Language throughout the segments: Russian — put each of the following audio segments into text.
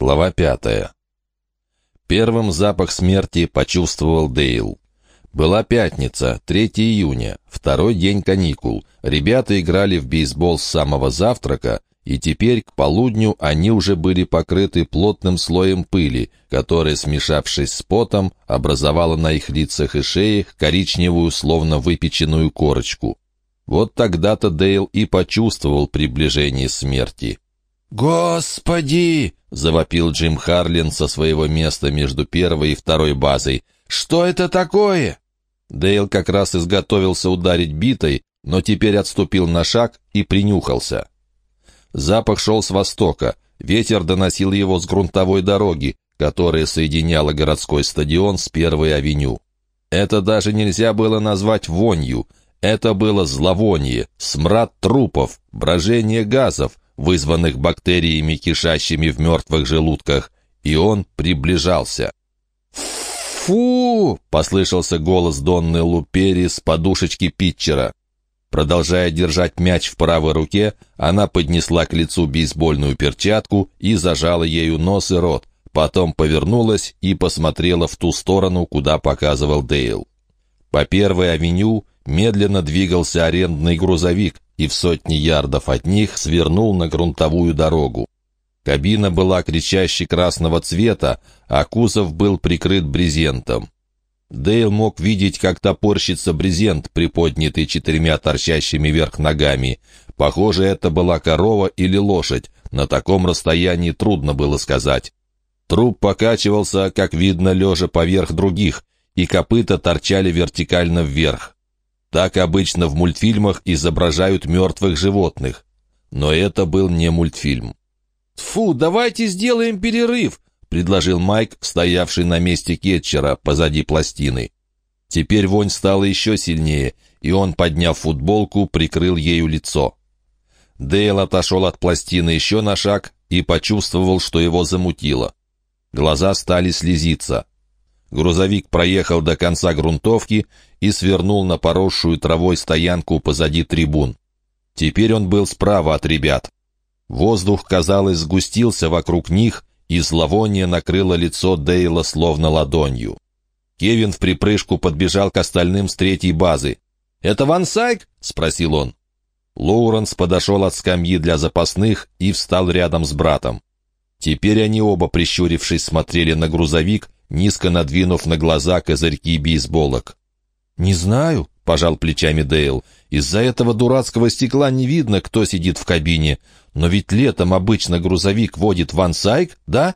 Глава пятая. Первым запах смерти почувствовал Дейл. Была пятница, 3 июня, второй день каникул. Ребята играли в бейсбол с самого завтрака, и теперь к полудню они уже были покрыты плотным слоем пыли, которая, смешавшись с потом, образовала на их лицах и шеях коричневую, словно выпеченную корочку. Вот тогда-то Дейл и почувствовал приближение смерти. «Господи!» — завопил Джим Харлин со своего места между первой и второй базой. «Что это такое?» Дейл как раз изготовился ударить битой, но теперь отступил на шаг и принюхался. Запах шел с востока, ветер доносил его с грунтовой дороги, которая соединяла городской стадион с Первой авеню. Это даже нельзя было назвать вонью, это было зловоние, смрад трупов, брожение газов, вызванных бактериями, кишащими в мертвых желудках, и он приближался. «Фу!» — послышался голос Донны Лупери с подушечки питчера. Продолжая держать мяч в правой руке, она поднесла к лицу бейсбольную перчатку и зажала ею нос и рот, потом повернулась и посмотрела в ту сторону, куда показывал Дейл. По первой авеню медленно двигался арендный грузовик, и в сотни ярдов от них свернул на грунтовую дорогу. Кабина была кричаще красного цвета, а кузов был прикрыт брезентом. Дейл мог видеть, как топорщится брезент, приподнятый четырьмя торчащими вверх ногами. Похоже, это была корова или лошадь. На таком расстоянии трудно было сказать. Труп покачивался, как видно, лежа поверх других, и копыта торчали вертикально вверх. Так обычно в мультфильмах изображают мертвых животных. Но это был не мультфильм. «Фу, давайте сделаем перерыв», — предложил Майк, стоявший на месте кетчера позади пластины. Теперь вонь стала еще сильнее, и он, подняв футболку, прикрыл ею лицо. Дейл отошел от пластины еще на шаг и почувствовал, что его замутило. Глаза стали слезиться. Грузовик проехал до конца грунтовки и свернул на поросшую травой стоянку позади трибун. Теперь он был справа от ребят. Воздух, казалось, сгустился вокруг них, и зловоние накрыло лицо Дейла словно ладонью. Кевин в припрыжку подбежал к остальным с третьей базы. «Это Ван Сайк?» — спросил он. Лоуренс подошел от скамьи для запасных и встал рядом с братом. Теперь они оба, прищурившись, смотрели на грузовик, низко надвинув на глаза козырьки бейсболок. «Не знаю», — пожал плечами Дейл. «Из-за этого дурацкого стекла не видно, кто сидит в кабине. Но ведь летом обычно грузовик водит Ван Сайк, да?»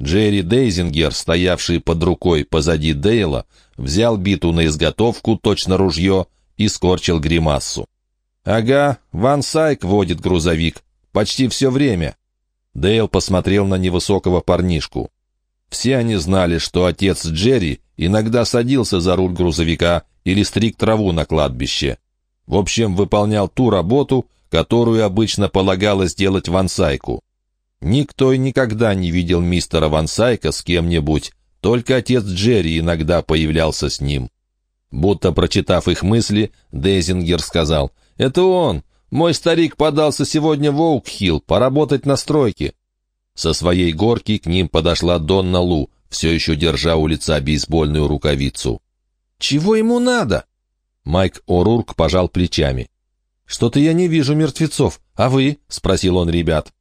Джерри Дейзингер, стоявший под рукой позади Дейла, взял биту на изготовку, точно ружье, и скорчил гримассу. «Ага, Ван Сайк водит грузовик. Почти все время». Дейл посмотрел на невысокого парнишку. Все они знали, что отец Джерри иногда садился за руль грузовика или стриг траву на кладбище. В общем, выполнял ту работу, которую обычно полагалось делать Вансайку. Никто и никогда не видел мистера Вансайка с кем-нибудь, только отец Джерри иногда появлялся с ним. Будто прочитав их мысли, Дейзингер сказал, «Это он! Мой старик подался сегодня в Оукхилл поработать на стройке. Со своей горки к ним подошла Донна Лу, все еще держа у лица бейсбольную рукавицу. «Чего ему надо?» Майк О'Рурк пожал плечами. «Что-то я не вижу мертвецов. А вы?» — спросил он ребят.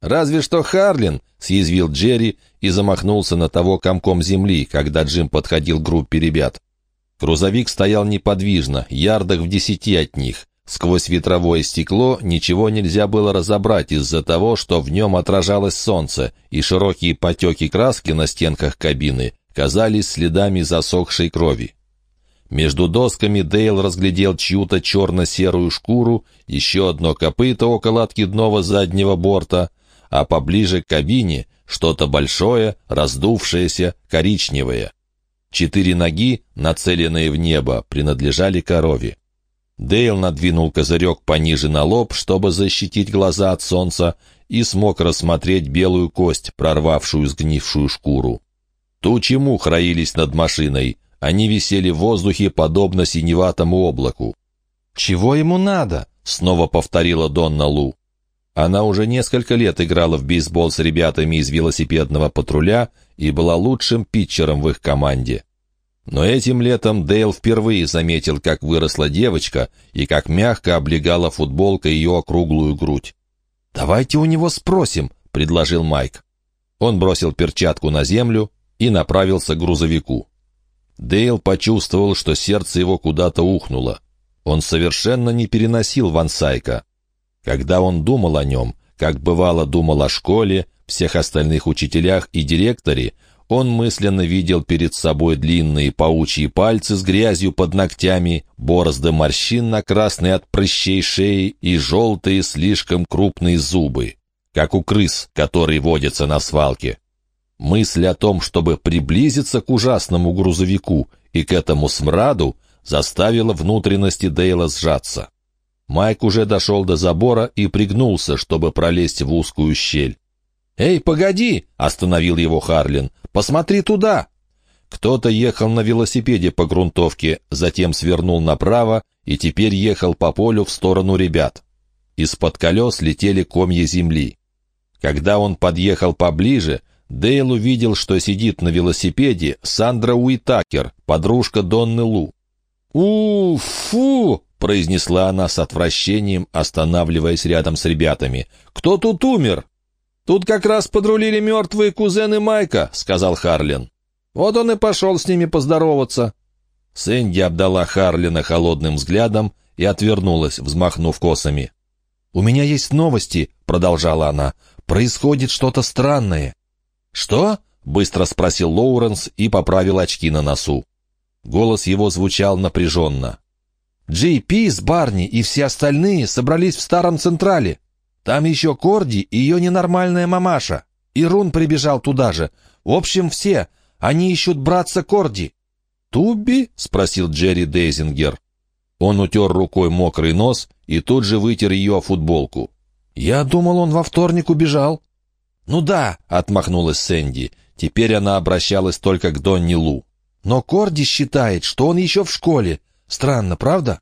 «Разве что Харлин», — съязвил Джерри и замахнулся на того комком земли, когда Джим подходил к группе ребят. Грузовик стоял неподвижно, ярдах в десяти от них. Сквозь ветровое стекло ничего нельзя было разобрать из-за того, что в нем отражалось солнце, и широкие потеки краски на стенках кабины казались следами засохшей крови. Между досками Дейл разглядел чью-то черно-серую шкуру, еще одно копыто около откидного заднего борта, а поближе к кабине что-то большое, раздувшееся, коричневое. Четыре ноги, нацеленные в небо, принадлежали корове. Дейл надвинул козырек пониже на лоб, чтобы защитить глаза от солнца, и смог рассмотреть белую кость, прорвавшую сгнившую шкуру. Тучи мух роились над машиной. Они висели в воздухе, подобно синеватому облаку. «Чего ему надо?» — снова повторила Донна Лу. Она уже несколько лет играла в бейсбол с ребятами из велосипедного патруля и была лучшим питчером в их команде. Но этим летом Дейл впервые заметил, как выросла девочка и как мягко облегала футболка ее округлую грудь. «Давайте у него спросим», — предложил Майк. Он бросил перчатку на землю и направился к грузовику. Дейл почувствовал, что сердце его куда-то ухнуло. Он совершенно не переносил Ван Сайка. Когда он думал о нем, как бывало думал о школе, всех остальных учителях и директоре, он мысленно видел перед собой длинные паучьи пальцы с грязью под ногтями, борозды морщин на красной от прыщей шеи и желтые слишком крупные зубы, как у крыс, которые водятся на свалке. Мысль о том, чтобы приблизиться к ужасному грузовику и к этому смраду, заставила внутренности Дейла сжаться. Майк уже дошел до забора и пригнулся, чтобы пролезть в узкую щель. «Эй, погоди!» — остановил его Харлин. «Посмотри туда!» Кто-то ехал на велосипеде по грунтовке, затем свернул направо и теперь ехал по полю в сторону ребят. Из-под колес летели комья земли. Когда он подъехал поближе, Дейл увидел, что сидит на велосипеде Сандра Уитакер, подружка Донны Лу. «У-фу!» — произнесла она с отвращением, останавливаясь рядом с ребятами. «Кто тут умер?» «Тут как раз подрулили мертвые кузены Майка», — сказал Харлин. «Вот он и пошел с ними поздороваться». Сэнди обдала Харлина холодным взглядом и отвернулась, взмахнув косами. «У меня есть новости», — продолжала она. «Происходит что-то странное». «Что?» — быстро спросил Лоуренс и поправил очки на носу. Голос его звучал напряженно. «Джей Пи с Барни и все остальные собрались в старом Централе. Там еще Корди и ее ненормальная мамаша. И Рун прибежал туда же. В общем, все. Они ищут братца Корди». «Тубби?» — спросил Джерри Дейзингер. Он утер рукой мокрый нос и тут же вытер ее футболку. «Я думал, он во вторник убежал». «Ну да», — отмахнулась Сэнди. Теперь она обращалась только к Донни Лу. «Но Корди считает, что он еще в школе. Странно, правда?»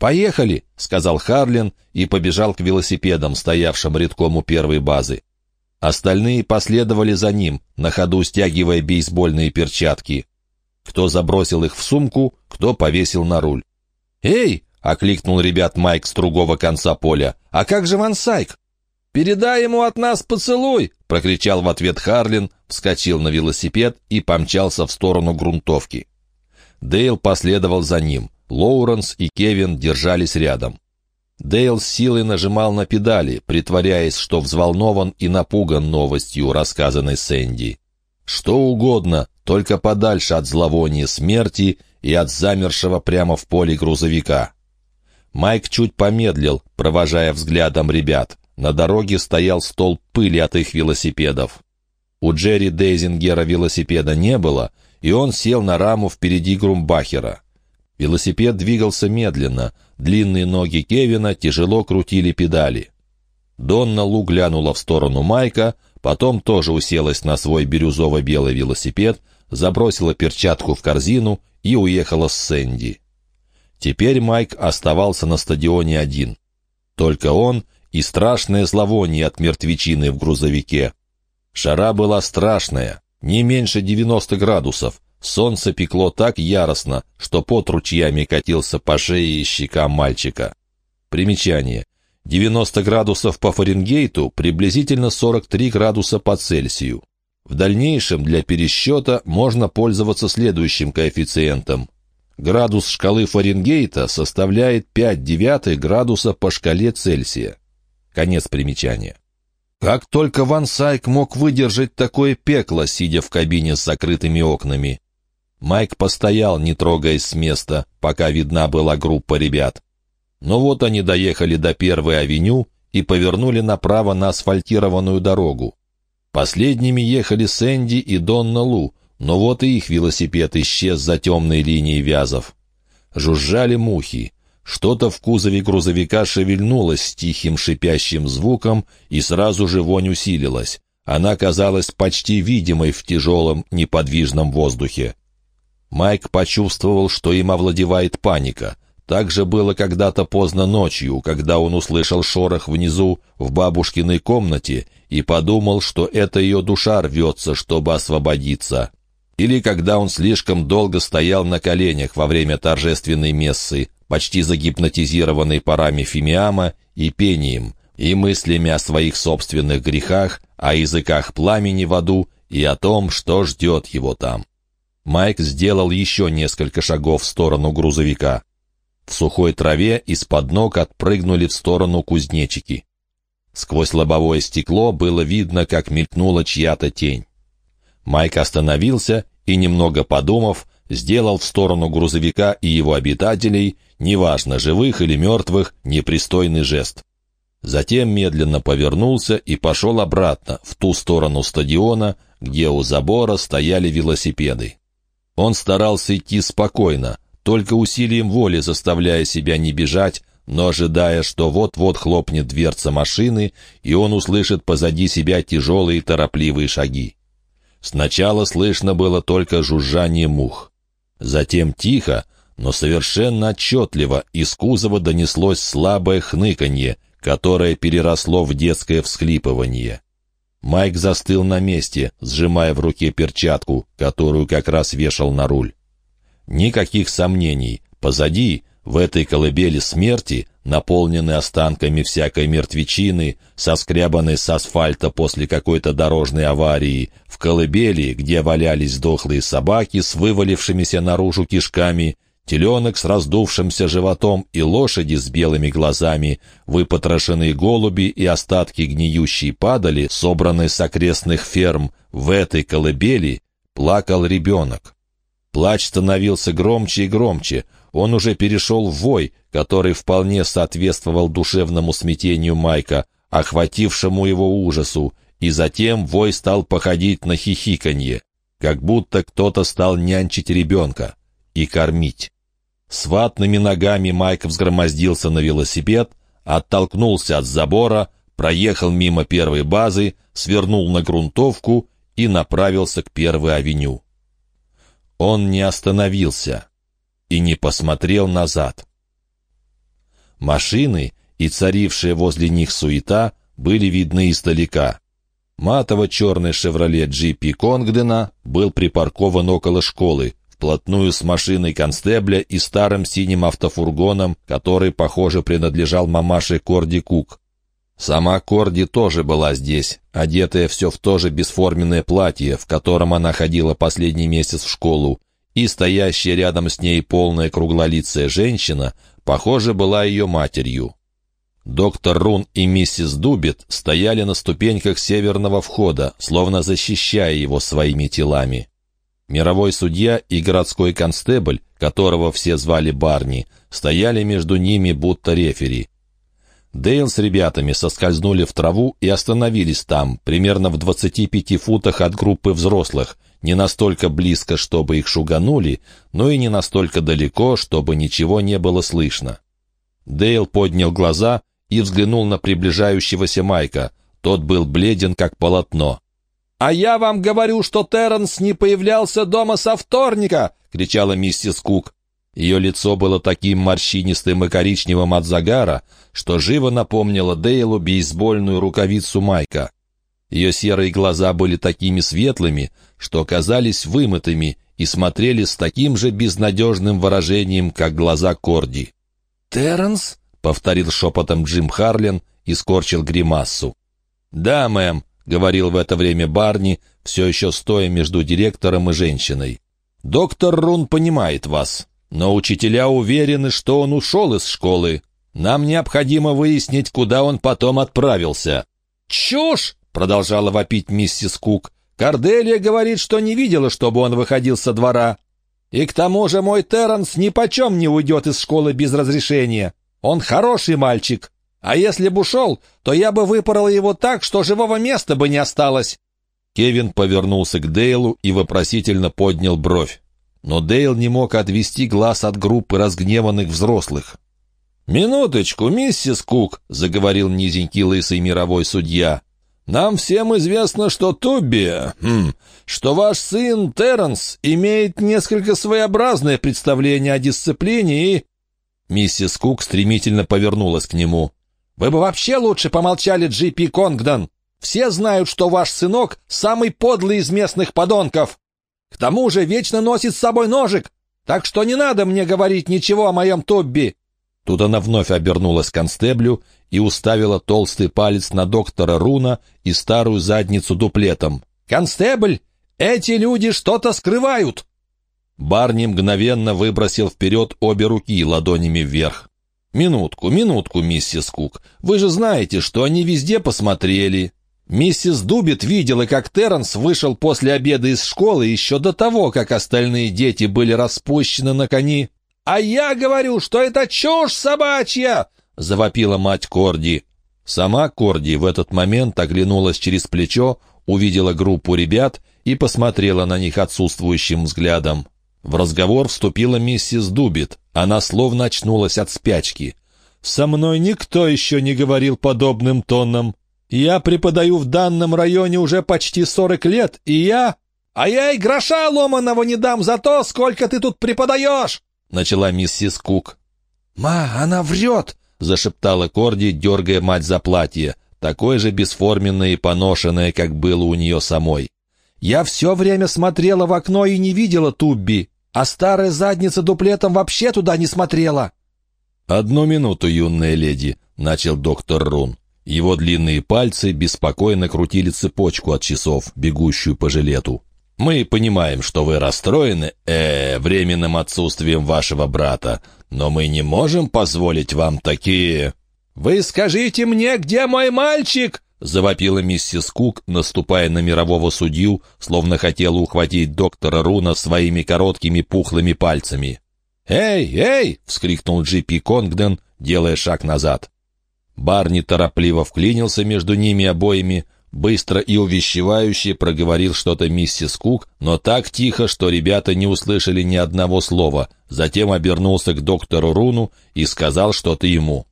«Поехали!» — сказал Харлин и побежал к велосипедам, стоявшим редком у первой базы. Остальные последовали за ним, на ходу стягивая бейсбольные перчатки. Кто забросил их в сумку, кто повесил на руль. «Эй!» — окликнул ребят Майк с другого конца поля. «А как же Ван Сайк?» «Передай ему от нас поцелуй!» — прокричал в ответ Харлин, вскочил на велосипед и помчался в сторону грунтовки. Дейл последовал за ним. Лоуренс и Кевин держались рядом. Дейл с силой нажимал на педали, притворяясь, что взволнован и напуган новостью, рассказанной Сэнди. Что угодно, только подальше от зловония смерти и от замершего прямо в поле грузовика. Майк чуть помедлил, провожая взглядом ребят. На дороге стоял стол пыли от их велосипедов. У Джерри Дейзингера велосипеда не было, и он сел на раму впереди Грумбахера. Велосипед двигался медленно, длинные ноги Кевина тяжело крутили педали. Донна Лу глянула в сторону Майка, потом тоже уселась на свой бирюзово-белый велосипед, забросила перчатку в корзину и уехала с Сэнди. Теперь Майк оставался на стадионе один. Только он и страшное зловоние от мертвечины в грузовике. Жара была страшная, не меньше 90 градусов, Солнце пекло так яростно, что пот ручьями катился по шее и щекам мальчика. Примечание. 90 градусов по Фаренгейту, приблизительно 43 градуса по Цельсию. В дальнейшем для пересчета можно пользоваться следующим коэффициентом. Градус шкалы Фаренгейта составляет 5 девятых градуса по шкале Цельсия. Конец примечания. Как только Ван Сайк мог выдержать такое пекло, сидя в кабине с закрытыми окнами? Майк постоял, не трогаясь с места, пока видна была группа ребят. Но вот они доехали до первой авеню и повернули направо на асфальтированную дорогу. Последними ехали Сэнди и Донна Лу, но вот и их велосипед исчез за темной линией вязов. Жужжали мухи. Что-то в кузове грузовика шевельнулось с тихим шипящим звуком, и сразу же вонь усилилась. Она казалась почти видимой в тяжелом, неподвижном воздухе. Майк почувствовал, что им овладевает паника. Так же было когда-то поздно ночью, когда он услышал шорох внизу в бабушкиной комнате и подумал, что это ее душа рвется, чтобы освободиться. Или когда он слишком долго стоял на коленях во время торжественной мессы, почти загипнотизированный парами фимиама и пением, и мыслями о своих собственных грехах, о языках пламени в аду и о том, что ждет его там. Майк сделал еще несколько шагов в сторону грузовика. В сухой траве из-под ног отпрыгнули в сторону кузнечики. Сквозь лобовое стекло было видно, как мелькнула чья-то тень. Майк остановился и, немного подумав, сделал в сторону грузовика и его обитателей, неважно, живых или мертвых, непристойный жест. Затем медленно повернулся и пошел обратно, в ту сторону стадиона, где у забора стояли велосипеды. Он старался идти спокойно, только усилием воли заставляя себя не бежать, но ожидая, что вот-вот хлопнет дверца машины, и он услышит позади себя тяжелые торопливые шаги. Сначала слышно было только жужжание мух. Затем тихо, но совершенно отчетливо из кузова донеслось слабое хныканье, которое переросло в детское всхлипывание. Майк застыл на месте, сжимая в руке перчатку, которую как раз вешал на руль. Никаких сомнений. Позади, в этой колыбели смерти, наполненной останками всякой мертвечины, соскрябанной с асфальта после какой-то дорожной аварии, в колыбели, где валялись дохлые собаки с вывалившимися наружу кишками, теленок с раздувшимся животом и лошади с белыми глазами, выпотрошенные голуби и остатки гниющей падали, собранные с окрестных ферм, в этой колыбели плакал ребенок. Плач становился громче и громче. Он уже перешел в вой, который вполне соответствовал душевному смятению Майка, охватившему его ужасу, и затем вой стал походить на хихиканье, как будто кто-то стал нянчить ребенка и кормить. С ватными ногами Майк взгромоздился на велосипед, оттолкнулся от забора, проехал мимо первой базы, свернул на грунтовку и направился к первой авеню. Он не остановился и не посмотрел назад. Машины и царившая возле них суета были видны издалека. Матово-черный «Шевроле Джипи Конгдена» был припаркован около школы, вплотную с машиной констебля и старым синим автофургоном, который, похоже, принадлежал мамаше Корди Кук. Сама Корди тоже была здесь, одетая все в то же бесформенное платье, в котором она ходила последний месяц в школу, и стоящая рядом с ней полная круглолицая женщина, похоже, была ее матерью. Доктор Рун и миссис Дубит стояли на ступеньках северного входа, словно защищая его своими телами. Мировой судья и городской констебль, которого все звали Барни, стояли между ними будто рефери. Дейл с ребятами соскользнули в траву и остановились там, примерно в 25 футах от группы взрослых, не настолько близко, чтобы их шуганули, но и не настолько далеко, чтобы ничего не было слышно. Дейл поднял глаза и взглянул на приближающегося Майка. Тот был бледен, как полотно. «А я вам говорю, что Терренс не появлялся дома со вторника!» — кричала миссис Кук. Ее лицо было таким морщинистым и коричневым от загара, что живо напомнило Дейлу бейсбольную рукавицу Майка. Ее серые глаза были такими светлыми, что казались вымытыми и смотрели с таким же безнадежным выражением, как глаза Корди. «Терренс?» — повторил шепотом Джим Харлин и скорчил гримассу. «Да, мэм», — говорил в это время Барни, все еще стоя между директором и женщиной. «Доктор Рун понимает вас. Но учителя уверены, что он ушел из школы. Нам необходимо выяснить, куда он потом отправился». «Чушь!» — продолжала вопить миссис Кук. «Корделия говорит, что не видела, чтобы он выходил со двора. И к тому же мой Терренс ни почем не уйдет из школы без разрешения. Он хороший мальчик. А если бы ушел, то я бы выпорол его так, что живого места бы не осталось». Кевин повернулся к Дейлу и вопросительно поднял бровь. Но Дейл не мог отвести глаз от группы разгневанных взрослых. «Минуточку, миссис Кук», — заговорил низенький лысый мировой судья. «Нам всем известно, что Тубби, хм, что ваш сын Терренс имеет несколько своеобразное представление о дисциплине и...» Миссис Кук стремительно повернулась к нему. «Вы бы вообще лучше помолчали, Джи Конгдон. Все знают, что ваш сынок — самый подлый из местных подонков. К тому же вечно носит с собой ножик, так что не надо мне говорить ничего о моем Тобби». Тут она вновь обернулась к констеблю и уставила толстый палец на доктора Руна и старую задницу дуплетом. «Констебль, эти люди что-то скрывают!» Барни мгновенно выбросил вперед обе руки ладонями вверх. «Минутку, минутку, миссис Кук. Вы же знаете, что они везде посмотрели. Миссис Дубит видела, как Терренс вышел после обеда из школы еще до того, как остальные дети были распущены на кони. «А я говорю, что это чушь собачья!» — завопила мать Корди. Сама Корди в этот момент оглянулась через плечо, увидела группу ребят и посмотрела на них отсутствующим взглядом. В разговор вступила миссис Дубит. Она словно очнулась от спячки. «Со мной никто еще не говорил подобным тоном. Я преподаю в данном районе уже почти сорок лет, и я... А я и гроша ломаного не дам за то, сколько ты тут преподаешь!» — начала миссис Кук. «Ма, она врет!» — зашептала Корди, дергая мать за платье, такое же бесформенное и поношенное, как было у нее самой. «Я все время смотрела в окно и не видела Тубби, а старая задница дуплетом вообще туда не смотрела!» «Одну минуту, юная леди», — начал доктор Рун. Его длинные пальцы беспокойно крутили цепочку от часов, бегущую по жилету. «Мы понимаем, что вы расстроены, э, временным отсутствием вашего брата, но мы не можем позволить вам такие...» «Вы скажите мне, где мой мальчик?» — завопила миссис Кук, наступая на мирового судью, словно хотела ухватить доктора Руна своими короткими пухлыми пальцами. «Эй, эй!» — вскрикнул Джипи Конгден, делая шаг назад. Барни торопливо вклинился между ними обоими, быстро и увещевающе проговорил что-то миссис Кук, но так тихо, что ребята не услышали ни одного слова, затем обернулся к доктору Руну и сказал что-то ему.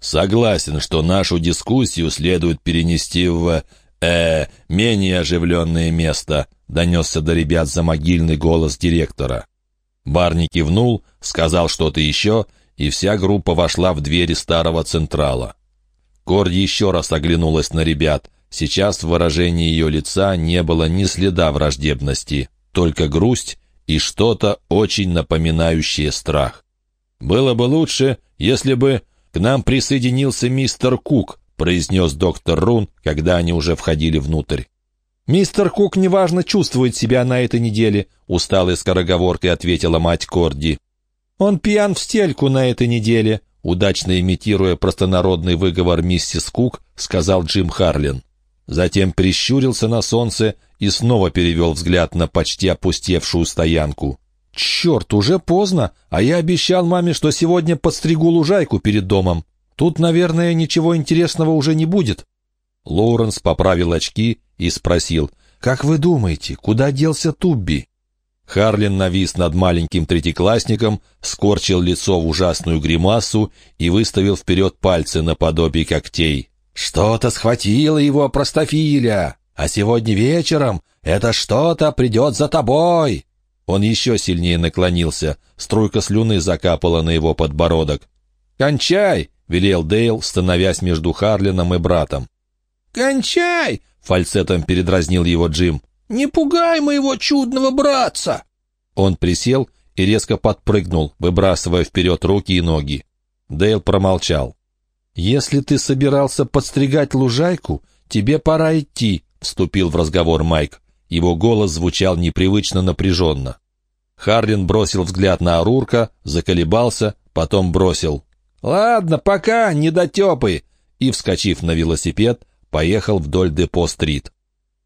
«Согласен, что нашу дискуссию следует перенести в... э менее оживленное место», — донесся до ребят за могильный голос директора. Барни кивнул, сказал что-то еще, и вся группа вошла в двери старого Централа. Корди еще раз оглянулась на ребят. Сейчас в выражении ее лица не было ни следа враждебности, только грусть и что-то очень напоминающее страх. «Было бы лучше, если бы к нам присоединился мистер Кук», произнес доктор Рун, когда они уже входили внутрь. «Мистер Кук неважно чувствует себя на этой неделе», усталой скороговоркой ответила мать Корди. «Он пьян в стельку на этой неделе удачно имитируя простонародный выговор миссис Кук, сказал Джим Харлин. Затем прищурился на солнце и снова перевел взгляд на почти опустевшую стоянку. «Черт, уже поздно, а я обещал маме, что сегодня подстригу лужайку перед домом. Тут, наверное, ничего интересного уже не будет». Лоуренс поправил очки и спросил, «Как вы думаете, куда делся Тубби?» Харлин навис над маленьким третьеклассником, скорчил лицо в ужасную гримасу и выставил вперед пальцы наподобие когтей. «Что-то схватило его, простофиля, а сегодня вечером это что-то придет за тобой!» Он еще сильнее наклонился, струйка слюны закапала на его подбородок. «Кончай!» — велел Дейл, становясь между Харлином и братом. «Кончай!» — фальцетом передразнил его Джим. «Не пугай моего чудного братца!» Он присел и резко подпрыгнул, выбрасывая вперед руки и ноги. Дейл промолчал. «Если ты собирался подстригать лужайку, тебе пора идти», — вступил в разговор Майк. Его голос звучал непривычно напряженно. Харлин бросил взгляд на Арурка, заколебался, потом бросил. «Ладно, пока, недотепы!» и, вскочив на велосипед, поехал вдоль Депо-стрит.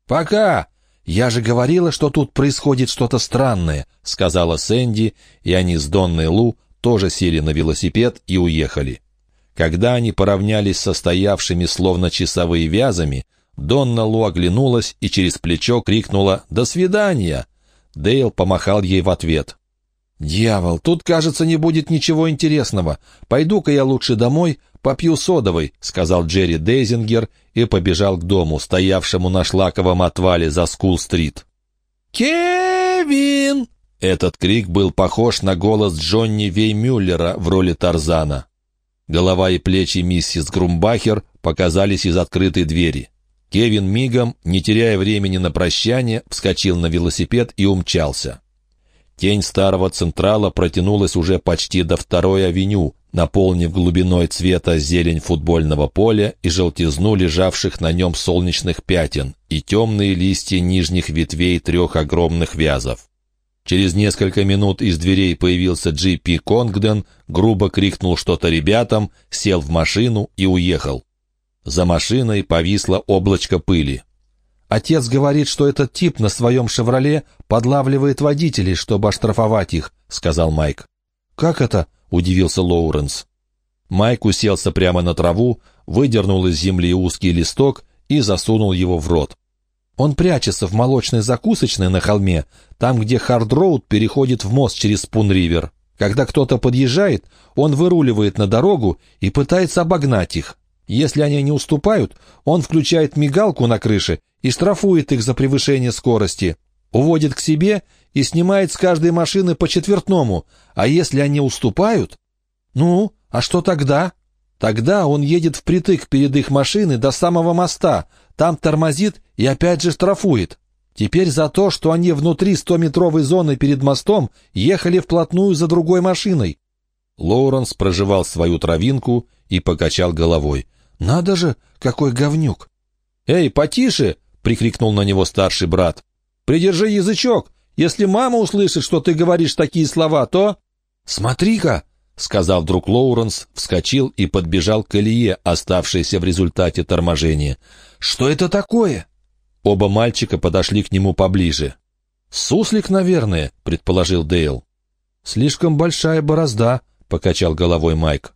«Пока!» «Я же говорила, что тут происходит что-то странное», — сказала Сэнди, и они с Донной Лу тоже сели на велосипед и уехали. Когда они поравнялись со стоявшими словно часовые вязами, Донна Лу оглянулась и через плечо крикнула «До свидания!». Дейл помахал ей в ответ. «Дьявол, тут, кажется, не будет ничего интересного. Пойду-ка я лучше домой, попью содовой», — сказал Джерри Дейзингер и побежал к дому, стоявшему на шлаковом отвале за Скул-стрит. «Кевин!» Этот крик был похож на голос Джонни Веймюллера в роли Тарзана. Голова и плечи миссис Грумбахер показались из открытой двери. Кевин мигом, не теряя времени на прощание, вскочил на велосипед и умчался. Тень старого Централа протянулась уже почти до второй авеню, наполнив глубиной цвета зелень футбольного поля и желтизну лежавших на нем солнечных пятен и темные листья нижних ветвей трех огромных вязов. Через несколько минут из дверей появился Джи Пи Конгден, грубо крикнул что-то ребятам, сел в машину и уехал. За машиной повисло облачко пыли. «Отец говорит, что этот тип на своем «Шевроле» подлавливает водителей, чтобы оштрафовать их», — сказал Майк. «Как это?» — удивился Лоуренс. Майк уселся прямо на траву, выдернул из земли узкий листок и засунул его в рот. Он прячется в молочной закусочной на холме, там, где Хард-Роуд переходит в мост через Спун-Ривер. Когда кто-то подъезжает, он выруливает на дорогу и пытается обогнать их. Если они не уступают, он включает мигалку на крыше и штрафует их за превышение скорости, уводит к себе и снимает с каждой машины по четвертному, а если они уступают... Ну, а что тогда? Тогда он едет впритык перед их машиной до самого моста, там тормозит и опять же штрафует. Теперь за то, что они внутри стометровой зоны перед мостом ехали вплотную за другой машиной. Лоуренс проживал свою травинку и покачал головой. «Надо же, какой говнюк!» «Эй, потише!» — прикрикнул на него старший брат. «Придержи язычок! Если мама услышит, что ты говоришь такие слова, то...» «Смотри-ка!» — сказал вдруг Лоуренс, вскочил и подбежал к колее, оставшейся в результате торможения. «Что это такое?» Оба мальчика подошли к нему поближе. «Суслик, наверное», — предположил Дейл. «Слишком большая борозда», — покачал головой Майк.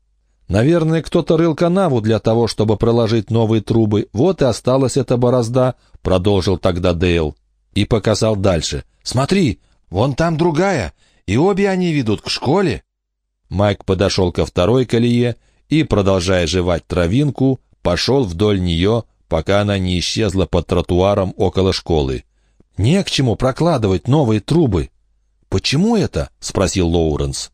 «Наверное, кто-то рыл канаву для того, чтобы проложить новые трубы. Вот и осталась эта борозда», — продолжил тогда Дейл. И показал дальше. «Смотри, вон там другая, и обе они ведут к школе». Майк подошел ко второй колее и, продолжая жевать травинку, пошел вдоль нее, пока она не исчезла под тротуаром около школы. «Не к чему прокладывать новые трубы». «Почему это?» — спросил Лоуренс.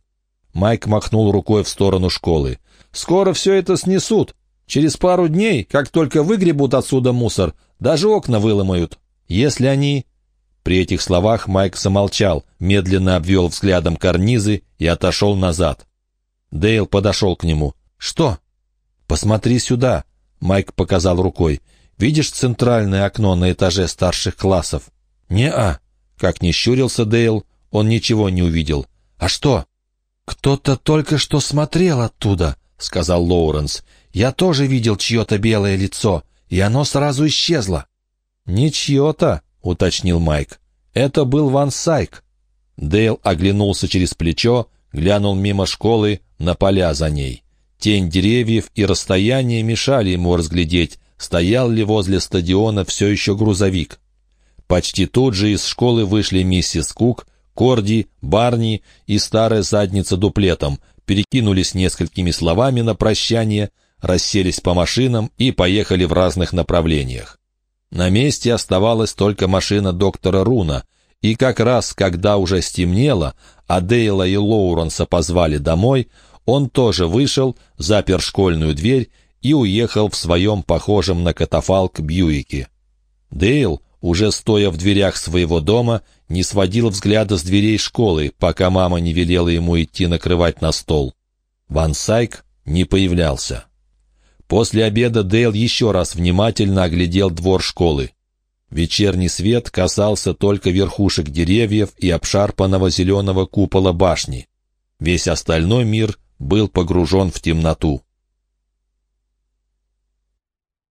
Майк махнул рукой в сторону школы. «Скоро все это снесут. Через пару дней, как только выгребут отсюда мусор, даже окна выломают. Если они...» При этих словах Майк замолчал, медленно обвел взглядом карнизы и отошел назад. Дейл подошел к нему. «Что?» «Посмотри сюда», — Майк показал рукой. «Видишь центральное окно на этаже старших классов?» «Не-а». Как не щурился Дейл, он ничего не увидел. «А что?» «Кто-то только что смотрел оттуда», — сказал Лоуренс. «Я тоже видел чье-то белое лицо, и оно сразу исчезло». «Не чье-то», — уточнил Майк. «Это был Ван Сайк». Дейл оглянулся через плечо, глянул мимо школы на поля за ней. Тень деревьев и расстояние мешали ему разглядеть, стоял ли возле стадиона все еще грузовик. Почти тут же из школы вышли миссис Кук, Корди, Барни и старая задница дуплетом, перекинулись несколькими словами на прощание, расселись по машинам и поехали в разных направлениях. На месте оставалась только машина доктора Руна, и как раз, когда уже стемнело, а Дейла и Лоуренса позвали домой, он тоже вышел, запер школьную дверь и уехал в своем похожем на катафалк Бьюике. Дейл, уже стоя в дверях своего дома, не сводил взгляда с дверей школы, пока мама не велела ему идти накрывать на стол. Ван Сайк не появлялся. После обеда Дейл еще раз внимательно оглядел двор школы. Вечерний свет касался только верхушек деревьев и обшарпанного зеленого купола башни. Весь остальной мир был погружен в темноту.